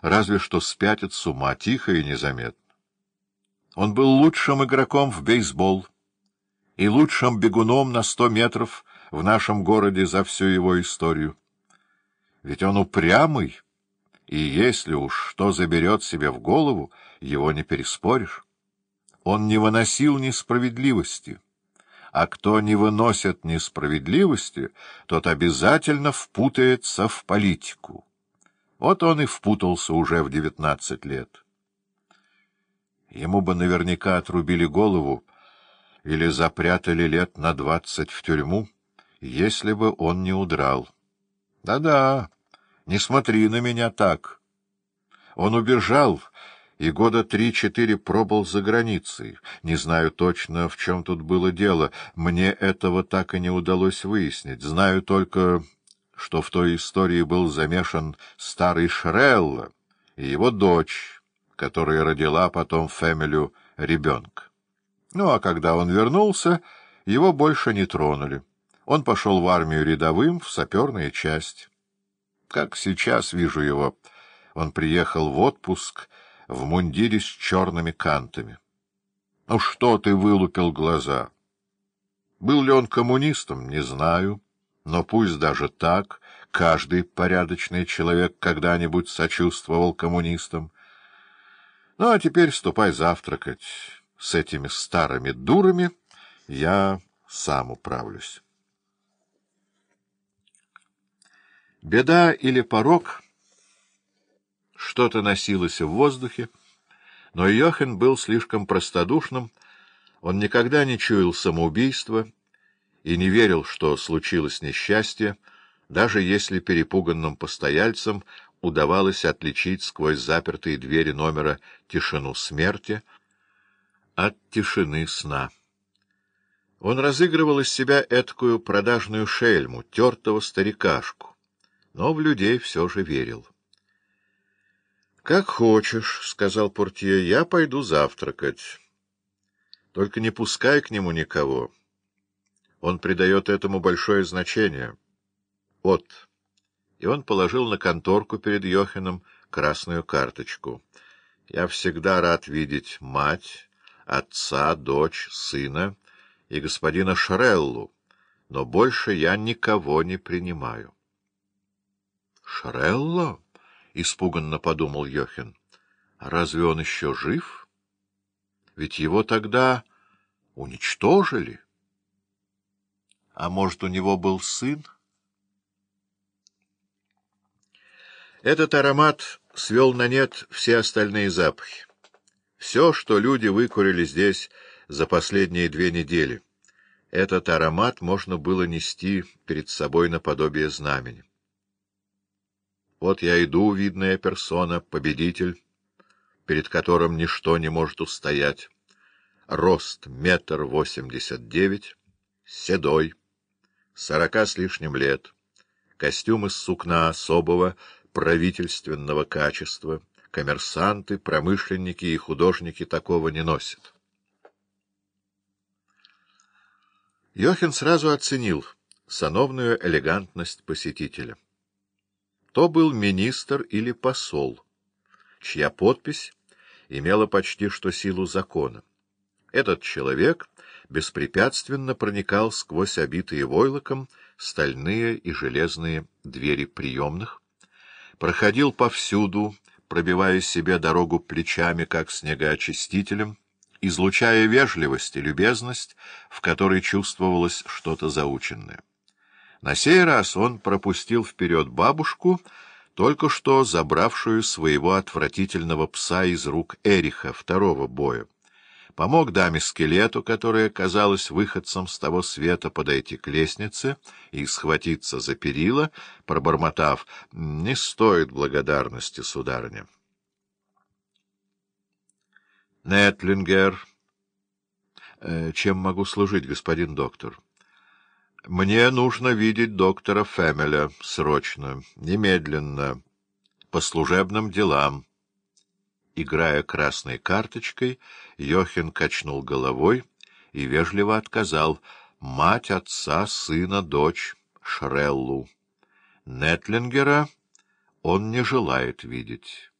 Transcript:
разве что спятит с ума, тихо и незаметно. Он был лучшим игроком в бейсбол и лучшим бегуном на сто метров в нашем городе за всю его историю. Ведь он упрямый, и если уж что заберет себе в голову, его не переспоришь. Он не выносил несправедливости, а кто не выносит несправедливости, тот обязательно впутается в политику. Вот он и впутался уже в девятнадцать лет. Ему бы наверняка отрубили голову или запрятали лет на двадцать в тюрьму, если бы он не удрал. Да-да, не смотри на меня так. Он убежал и года три-четыре пробыл за границей. Не знаю точно, в чем тут было дело. Мне этого так и не удалось выяснить. Знаю только что в той истории был замешан старый Шрелла и его дочь, которая родила потом Фэмилю ребенка. Ну, а когда он вернулся, его больше не тронули. Он пошел в армию рядовым, в саперные части. Как сейчас вижу его, он приехал в отпуск в мундире с черными кантами. Ну что ты вылупил глаза? Был ли он коммунистом, не знаю. Но пусть даже так, каждый порядочный человек когда-нибудь сочувствовал коммунистам. Ну, а теперь ступай завтракать. С этими старыми дурами я сам управлюсь. Беда или порог что-то носилось в воздухе, но Йохен был слишком простодушным, он никогда не чуял самоубийства, и не верил, что случилось несчастье, даже если перепуганным постояльцам удавалось отличить сквозь запертые двери номера тишину смерти от тишины сна. Он разыгрывал из себя эткую продажную шельму, тертого старикашку, но в людей все же верил. — Как хочешь, — сказал портье, — я пойду завтракать. Только не пускай к нему никого. — он придает этому большое значение. Вот. И он положил на конторку перед Йоханом красную карточку. Я всегда рад видеть мать, отца, дочь, сына и господина Шреллу, но больше я никого не принимаю. — Шрелло? — испуганно подумал Йохин. — Разве он еще жив? Ведь его тогда уничтожили. — а может, у него был сын? Этот аромат свел на нет все остальные запахи. Все, что люди выкурили здесь за последние две недели. Этот аромат можно было нести перед собой наподобие знамени. Вот я иду, видная персона, победитель, перед которым ничто не может устоять. Рост метр восемьдесят девять, седой, сорока с лишним лет, костюм из сукна особого правительственного качества, коммерсанты, промышленники и художники такого не носят. Йохин сразу оценил сановную элегантность посетителя. То был министр или посол, чья подпись имела почти что силу закона. Этот человек беспрепятственно проникал сквозь обитые войлоком стальные и железные двери приемных, проходил повсюду, пробивая себе дорогу плечами, как снегоочистителем, излучая вежливость и любезность, в которой чувствовалось что-то заученное. На сей раз он пропустил вперед бабушку, только что забравшую своего отвратительного пса из рук Эриха второго боя помог даме-скелету, которая казалась выходцем с того света, подойти к лестнице и схватиться за перила, пробормотав «Не стоит благодарности, сударыня». Нетлингер. Э, чем могу служить, господин доктор? Мне нужно видеть доктора Фемеля срочно, немедленно, по служебным делам. Играя красной карточкой, Йохин качнул головой и вежливо отказал мать, отца, сына, дочь Шреллу. Нетлингера он не желает видеть.